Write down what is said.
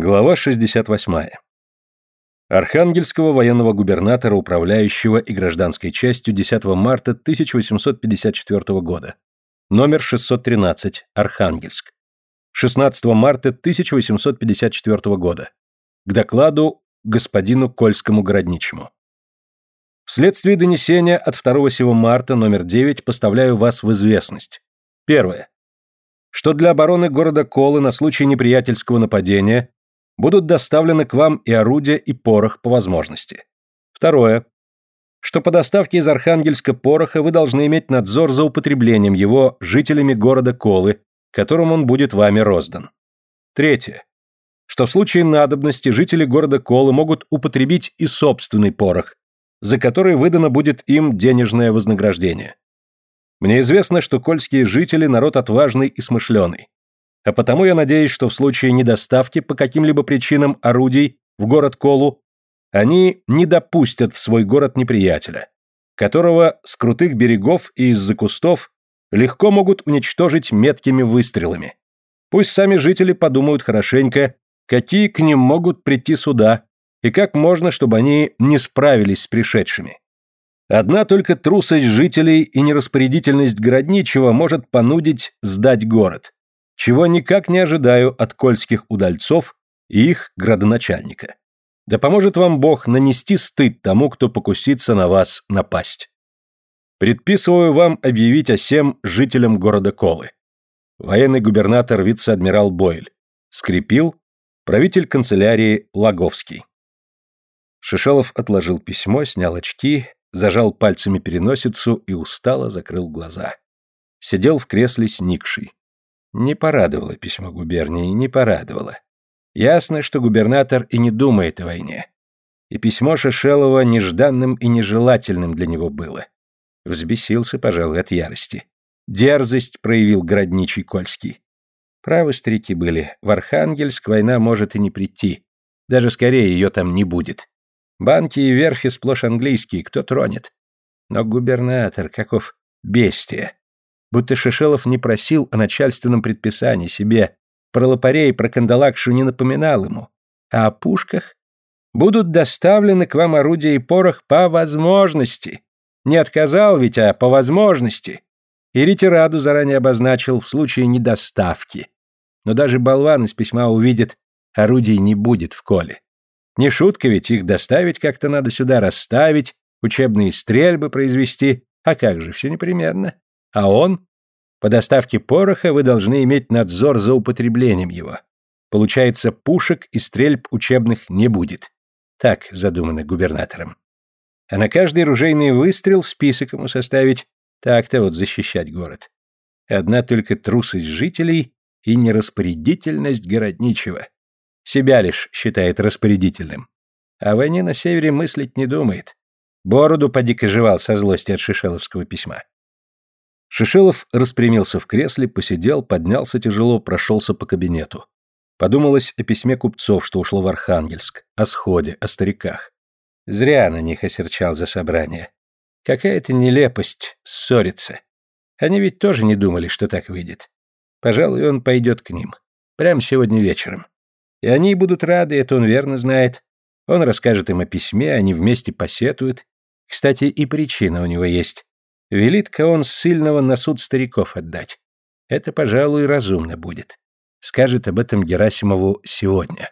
Глава 68. Архангельского военного губернатора, управляющего и гражданской частью 10 марта 1854 года. Номер 613. Архангельск. 16 марта 1854 года. К докладу господину Кольскому городничему. Вследствие донесения от 2 сего марта номер 9 поставляю вас в известность. Первое. Что для обороны города Колы на случай неприятельского нападения будут доставлены к вам и орудия, и порох по возможности. Второе. Что по доставке из Архангельска пороха вы должны иметь надзор за употреблением его жителями города Колы, которым он будет вами роздан. Третье. Что в случае надобности жители города Колы могут употребить и собственный порох, за который выдано будет им денежное вознаграждение. Мне известно, что кольские жители – народ отважный и смышленый. А потому я надеюсь, что в случае недоставки по каким-либо причинам орудий в город Колу они не допустят в свой город неприятеля, которого с крутых берегов и из-за кустов легко могут уничтожить меткими выстрелами. Пусть сами жители подумают хорошенько, какие к ним могут прийти суда, и как можно, чтобы они не справились с пришедшими. Одна только трусость жителей и нераспорядительность городничего может понудить сдать город чего никак не ожидаю от кольских удальцов и их градоначальника. Да поможет вам Бог нанести стыд тому, кто покусится на вас напасть. Предписываю вам объявить о сем жителям города Колы. Военный губернатор вице-адмирал Бойль. Скрипил. Правитель канцелярии Лаговский. Шишелов отложил письмо, снял очки, зажал пальцами переносицу и устало закрыл глаза. Сидел в кресле сникший. Не порадовало письмо губернии, не порадовало. Ясно, что губернатор и не думает о войне. И письмо Шишелова нежданным и нежелательным для него было. Взбесился, пожалуй, от ярости. Дерзость проявил городничий Кольский. Правы старики были, в Архангельск война может и не прийти. Даже скорее ее там не будет. Банки и верфи сплошь английские, кто тронет. Но губернатор, каков бестия будто Шишелов не просил о начальственном предписании себе, про лопарей, про кандалакшу не напоминал ему, а о пушках будут доставлены к вам орудия и порох по возможности. Не отказал ведь, а по возможности. И ретираду заранее обозначил в случае недоставки. Но даже болван из письма увидит, орудий не будет в коле. Не шутка ведь, их доставить как-то надо сюда, расставить, учебные стрельбы произвести, а как же, все непременно. А он? По доставке пороха вы должны иметь надзор за употреблением его. Получается, пушек и стрельб учебных не будет. Так задумано губернатором. А на каждый ружейный выстрел список ему составить, так-то вот защищать город. Одна только трусость жителей и нераспорядительность городничего. Себя лишь считает распорядительным. О войне на севере мыслить не думает. Бороду поди-ка жевал со злости от шишеловского письма. Шишелов распрямился в кресле, посидел, поднялся тяжело, прошелся по кабинету. Подумалось о письме купцов, что ушло в Архангельск, о сходе, о стариках. Зря на них осерчал за собрание. Какая-то нелепость ссориться. Они ведь тоже не думали, что так выйдет. Пожалуй, он пойдет к ним. Прямо сегодня вечером. И они будут рады, это он верно знает. Он расскажет им о письме, они вместе посетуют. Кстати, и причина у него есть. Велит-ка он ссыльного на суд стариков отдать. Это, пожалуй, разумно будет. Скажет об этом Герасимову сегодня.